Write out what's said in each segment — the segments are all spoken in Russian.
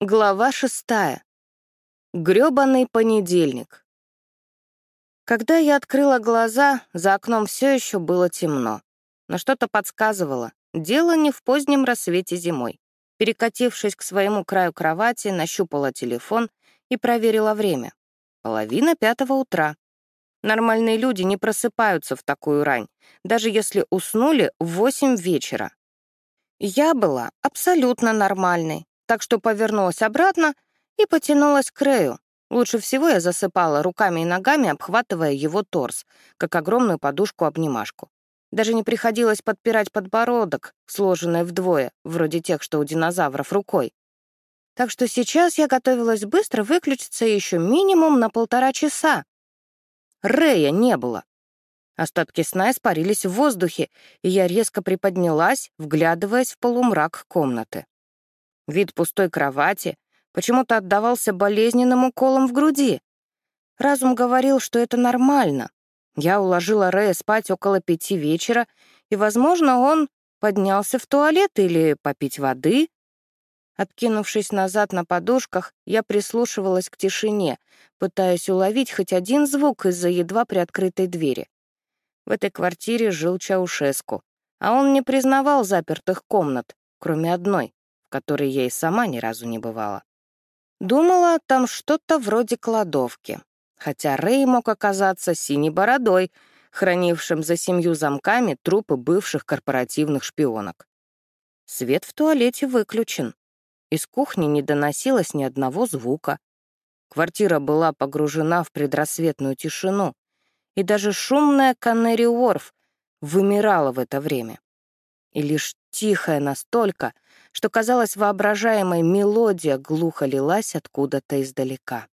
Глава шестая. Грёбаный понедельник. Когда я открыла глаза, за окном все еще было темно. Но что-то подсказывало. Дело не в позднем рассвете зимой. Перекатившись к своему краю кровати, нащупала телефон и проверила время. Половина пятого утра. Нормальные люди не просыпаются в такую рань, даже если уснули в восемь вечера. Я была абсолютно нормальной, так что повернулась обратно и потянулась к Рэю. Лучше всего я засыпала руками и ногами, обхватывая его торс, как огромную подушку-обнимашку. Даже не приходилось подпирать подбородок, сложенный вдвое, вроде тех, что у динозавров, рукой. Так что сейчас я готовилась быстро выключиться еще минимум на полтора часа. Рэя не было. Остатки сна испарились в воздухе, и я резко приподнялась, вглядываясь в полумрак комнаты. Вид пустой кровати почему-то отдавался болезненным уколом в груди. Разум говорил, что это нормально. Я уложила Рэя спать около пяти вечера, и, возможно, он поднялся в туалет или попить воды. Откинувшись назад на подушках, я прислушивалась к тишине, пытаясь уловить хоть один звук из-за едва приоткрытой двери. В этой квартире жил Чаушеску, а он не признавал запертых комнат, кроме одной которой я и сама ни разу не бывала. Думала, там что-то вроде кладовки, хотя Рэй мог оказаться синей бородой, хранившим за семью замками трупы бывших корпоративных шпионок. Свет в туалете выключен. Из кухни не доносилось ни одного звука. Квартира была погружена в предрассветную тишину, и даже шумная Каннери Уорф вымирала в это время. И лишь тихая настолько, что, казалось, воображаемая мелодия глухо лилась откуда-то издалека.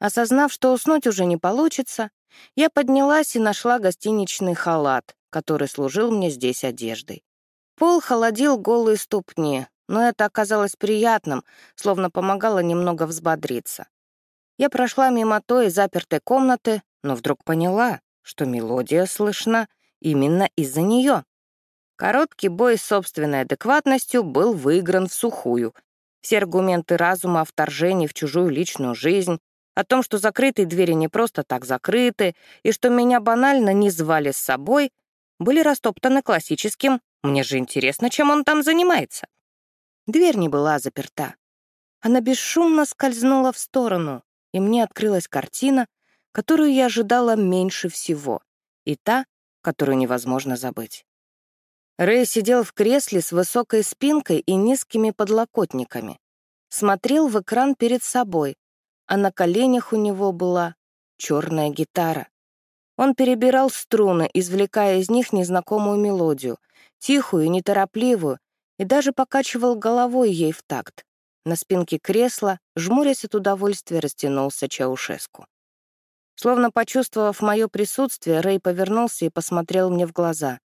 Осознав, что уснуть уже не получится, я поднялась и нашла гостиничный халат, который служил мне здесь одеждой. Пол холодил голые ступни, но это оказалось приятным, словно помогало немного взбодриться. Я прошла мимо той запертой комнаты, но вдруг поняла, что мелодия слышна именно из-за нее. Короткий бой с собственной адекватностью был выигран в сухую. Все аргументы разума о вторжении в чужую личную жизнь, о том, что закрытые двери не просто так закрыты, и что меня банально не звали с собой, были растоптаны классическим «мне же интересно, чем он там занимается». Дверь не была заперта. Она бесшумно скользнула в сторону, и мне открылась картина, которую я ожидала меньше всего, и та, которую невозможно забыть. Рэй сидел в кресле с высокой спинкой и низкими подлокотниками. Смотрел в экран перед собой, а на коленях у него была черная гитара. Он перебирал струны, извлекая из них незнакомую мелодию, тихую и неторопливую, и даже покачивал головой ей в такт. На спинке кресла, жмурясь от удовольствия, растянулся Чаушеску. Словно почувствовав мое присутствие, Рэй повернулся и посмотрел мне в глаза.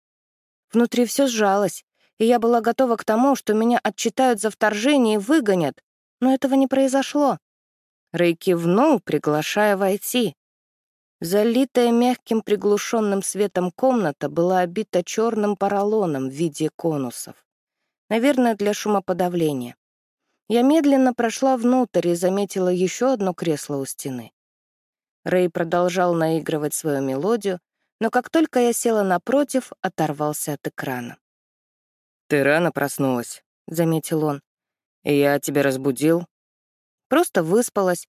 Внутри все сжалось, и я была готова к тому, что меня отчитают за вторжение и выгонят, но этого не произошло. Рэй кивнул, приглашая войти. Залитая мягким приглушенным светом комната была обита черным поролоном в виде конусов. Наверное, для шумоподавления. Я медленно прошла внутрь и заметила еще одно кресло у стены. Рэй продолжал наигрывать свою мелодию, но как только я села напротив, оторвался от экрана. «Ты рано проснулась», — заметил он. «Я тебя разбудил?» «Просто выспалась.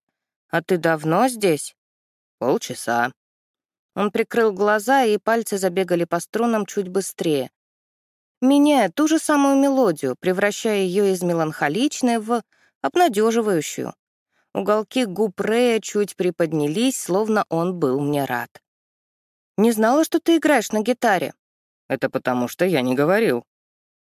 А ты давно здесь?» «Полчаса». Он прикрыл глаза, и пальцы забегали по струнам чуть быстрее, меняя ту же самую мелодию, превращая ее из меланхоличной в обнадеживающую. Уголки губ Рэя чуть приподнялись, словно он был мне рад. Не знала, что ты играешь на гитаре». «Это потому, что я не говорил».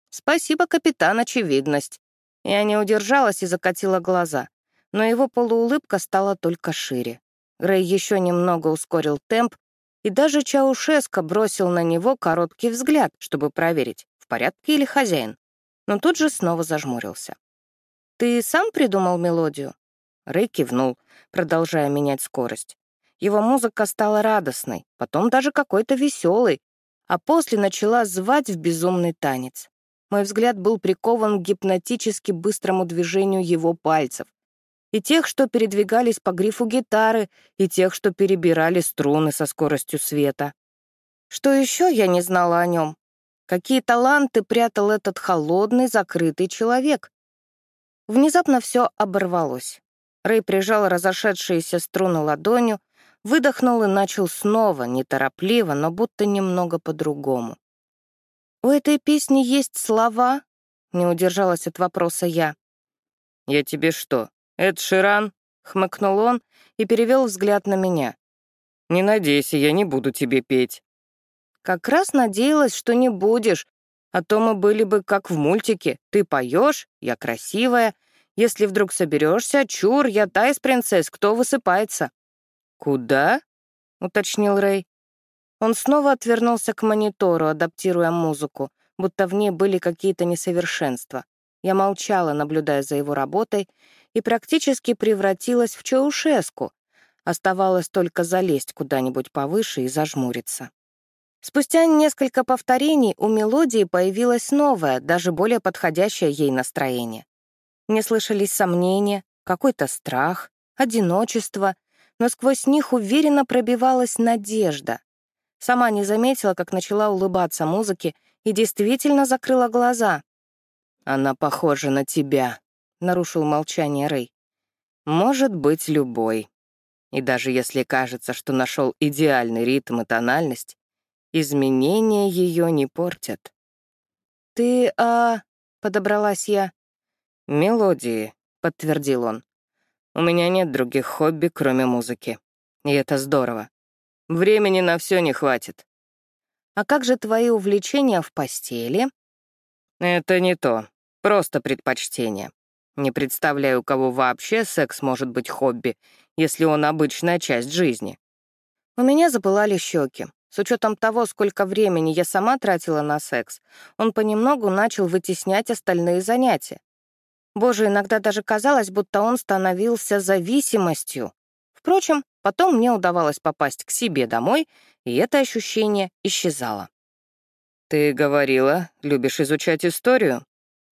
«Спасибо, капитан, очевидность». Я не удержалась и закатила глаза, но его полуулыбка стала только шире. Рэй еще немного ускорил темп, и даже Чаушеско бросил на него короткий взгляд, чтобы проверить, в порядке или хозяин. Но тут же снова зажмурился. «Ты сам придумал мелодию?» Рэй кивнул, продолжая менять скорость. Его музыка стала радостной, потом даже какой-то веселой, а после начала звать в безумный танец. мой взгляд был прикован к гипнотически быстрому движению его пальцев. И тех, что передвигались по грифу гитары, и тех, что перебирали струны со скоростью света. Что еще я не знала о нем? Какие таланты прятал этот холодный, закрытый человек? Внезапно все оборвалось. Рэй прижал разошедшиеся струны ладонью, выдохнул и начал снова, неторопливо, но будто немного по-другому. «У этой песни есть слова?» — не удержалась от вопроса я. «Я тебе что, Эд Ширан?» — хмыкнул он и перевел взгляд на меня. «Не надейся, я не буду тебе петь». «Как раз надеялась, что не будешь, а то мы были бы как в мультике. Ты поешь, я красивая. Если вдруг соберешься, чур, я та из принцесс, кто высыпается». «Куда?» — уточнил Рэй. Он снова отвернулся к монитору, адаптируя музыку, будто в ней были какие-то несовершенства. Я молчала, наблюдая за его работой, и практически превратилась в Чаушеску. Оставалось только залезть куда-нибудь повыше и зажмуриться. Спустя несколько повторений у мелодии появилось новое, даже более подходящее ей настроение. Мне слышались сомнения, какой-то страх, одиночество, но сквозь них уверенно пробивалась надежда. Сама не заметила, как начала улыбаться музыке и действительно закрыла глаза. «Она похожа на тебя», — нарушил молчание Рэй. «Может быть, любой. И даже если кажется, что нашел идеальный ритм и тональность, изменения ее не портят». «Ты, а...» — подобралась я. «Мелодии», — подтвердил он. «У меня нет других хобби, кроме музыки. И это здорово. Времени на все не хватит. А как же твои увлечения в постели? Это не то. Просто предпочтение. Не представляю, у кого вообще секс может быть хобби, если он обычная часть жизни. У меня запылали щеки. С учетом того, сколько времени я сама тратила на секс, он понемногу начал вытеснять остальные занятия. Боже, иногда даже казалось, будто он становился зависимостью. Впрочем, потом мне удавалось попасть к себе домой, и это ощущение исчезало. «Ты говорила, любишь изучать историю?»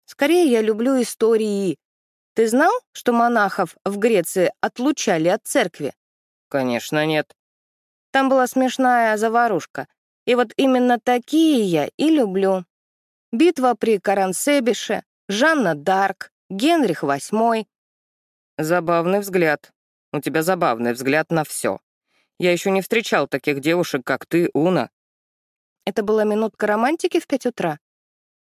«Скорее, я люблю истории. Ты знал, что монахов в Греции отлучали от церкви?» «Конечно, нет». Там была смешная заварушка. И вот именно такие я и люблю. Битва при Карансебише, Жанна Дарк, Генрих VIII. Забавный взгляд. У тебя забавный взгляд на все. Я еще не встречал таких девушек, как ты, Уна». Это была минутка романтики в пять утра.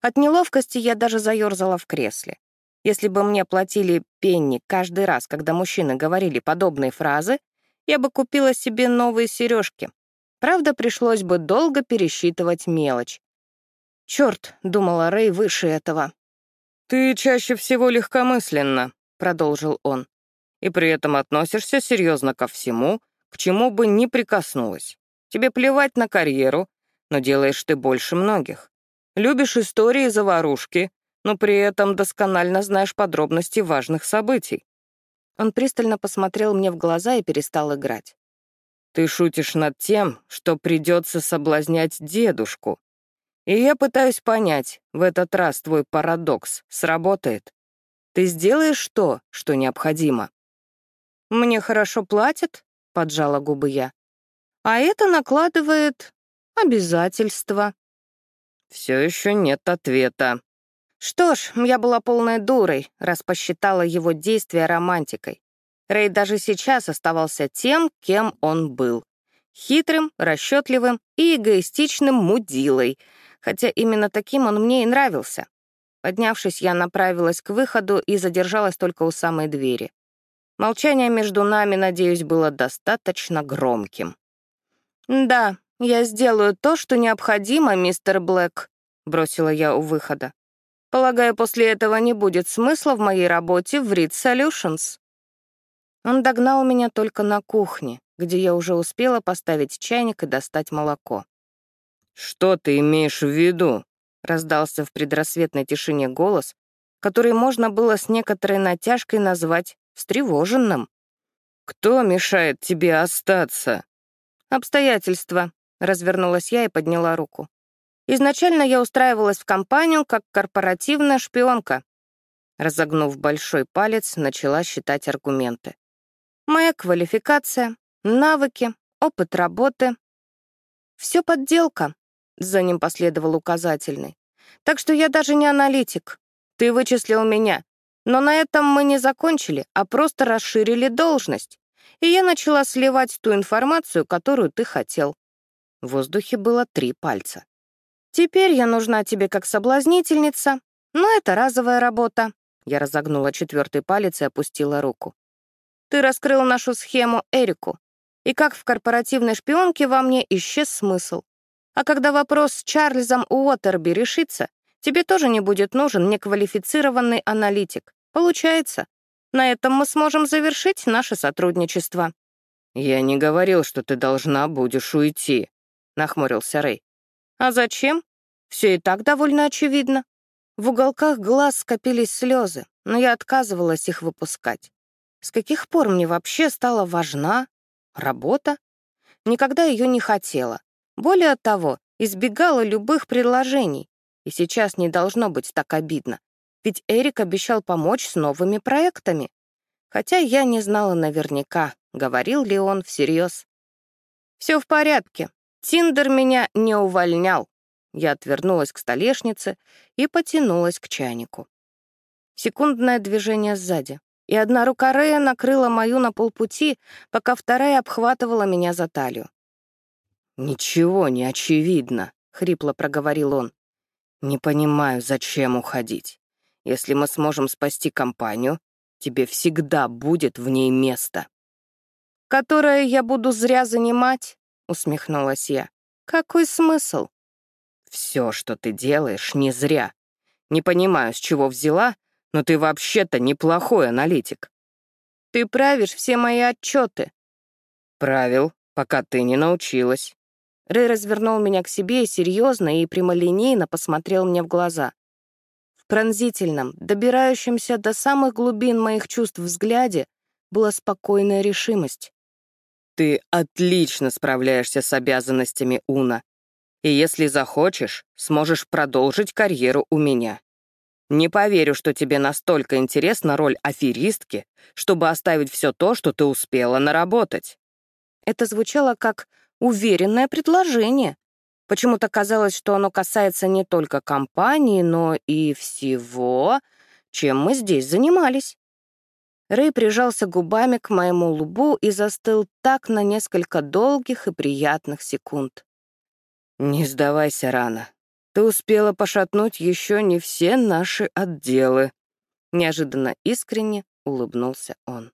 От неловкости я даже заерзала в кресле. Если бы мне платили пенни каждый раз, когда мужчины говорили подобные фразы, я бы купила себе новые сережки. Правда, пришлось бы долго пересчитывать мелочь. Черт, думала Рэй выше этого. «Ты чаще всего легкомысленно», — продолжил он и при этом относишься серьезно ко всему, к чему бы ни прикоснулась. Тебе плевать на карьеру, но делаешь ты больше многих. Любишь истории заварушки, но при этом досконально знаешь подробности важных событий. Он пристально посмотрел мне в глаза и перестал играть. Ты шутишь над тем, что придется соблазнять дедушку. И я пытаюсь понять, в этот раз твой парадокс сработает. Ты сделаешь то, что необходимо. «Мне хорошо платят», — поджала губы я. «А это накладывает обязательства». Все еще нет ответа. Что ж, я была полной дурой, раз посчитала его действия романтикой. Рэй даже сейчас оставался тем, кем он был. Хитрым, расчетливым и эгоистичным мудилой, хотя именно таким он мне и нравился. Поднявшись, я направилась к выходу и задержалась только у самой двери. Молчание между нами, надеюсь, было достаточно громким. «Да, я сделаю то, что необходимо, мистер Блэк», — бросила я у выхода. «Полагаю, после этого не будет смысла в моей работе в Reed Solutions». Он догнал меня только на кухне, где я уже успела поставить чайник и достать молоко. «Что ты имеешь в виду?» — раздался в предрассветной тишине голос, который можно было с некоторой натяжкой назвать встревоженным. «Кто мешает тебе остаться?» «Обстоятельства», — развернулась я и подняла руку. Изначально я устраивалась в компанию как корпоративная шпионка. Разогнув большой палец, начала считать аргументы. Моя квалификация, навыки, опыт работы. Все подделка, за ним последовал указательный. Так что я даже не аналитик. Ты вычислил меня. Но на этом мы не закончили, а просто расширили должность. И я начала сливать ту информацию, которую ты хотел. В воздухе было три пальца. Теперь я нужна тебе как соблазнительница, но это разовая работа. Я разогнула четвертый палец и опустила руку. Ты раскрыл нашу схему Эрику, и как в корпоративной шпионке во мне исчез смысл. А когда вопрос с Чарльзом Уотерби решится, тебе тоже не будет нужен неквалифицированный аналитик. Получается, на этом мы сможем завершить наше сотрудничество». «Я не говорил, что ты должна будешь уйти», — нахмурился Рэй. «А зачем? Все и так довольно очевидно. В уголках глаз скопились слезы, но я отказывалась их выпускать. С каких пор мне вообще стала важна работа? Никогда ее не хотела. Более того, избегала любых предложений. И сейчас не должно быть так обидно. Ведь Эрик обещал помочь с новыми проектами. Хотя я не знала наверняка, говорил ли он всерьез. «Все в порядке. Тиндер меня не увольнял». Я отвернулась к столешнице и потянулась к чайнику. Секундное движение сзади, и одна рука Рея накрыла мою на полпути, пока вторая обхватывала меня за талию. «Ничего не очевидно», — хрипло проговорил он. «Не понимаю, зачем уходить. Если мы сможем спасти компанию, тебе всегда будет в ней место». «Которое я буду зря занимать?» — усмехнулась я. «Какой смысл?» «Все, что ты делаешь, не зря. Не понимаю, с чего взяла, но ты вообще-то неплохой аналитик». «Ты правишь все мои отчеты». «Правил, пока ты не научилась». Рэй развернул меня к себе и серьезно и прямолинейно посмотрел мне в глаза. В пронзительном, добирающемся до самых глубин моих чувств взгляде была спокойная решимость. «Ты отлично справляешься с обязанностями Уна, и если захочешь, сможешь продолжить карьеру у меня. Не поверю, что тебе настолько интересна роль аферистки, чтобы оставить все то, что ты успела наработать». Это звучало как уверенное предложение. Почему-то казалось, что оно касается не только компании, но и всего, чем мы здесь занимались. Рэй прижался губами к моему лбу и застыл так на несколько долгих и приятных секунд. «Не сдавайся рано. Ты успела пошатнуть еще не все наши отделы», — неожиданно искренне улыбнулся он.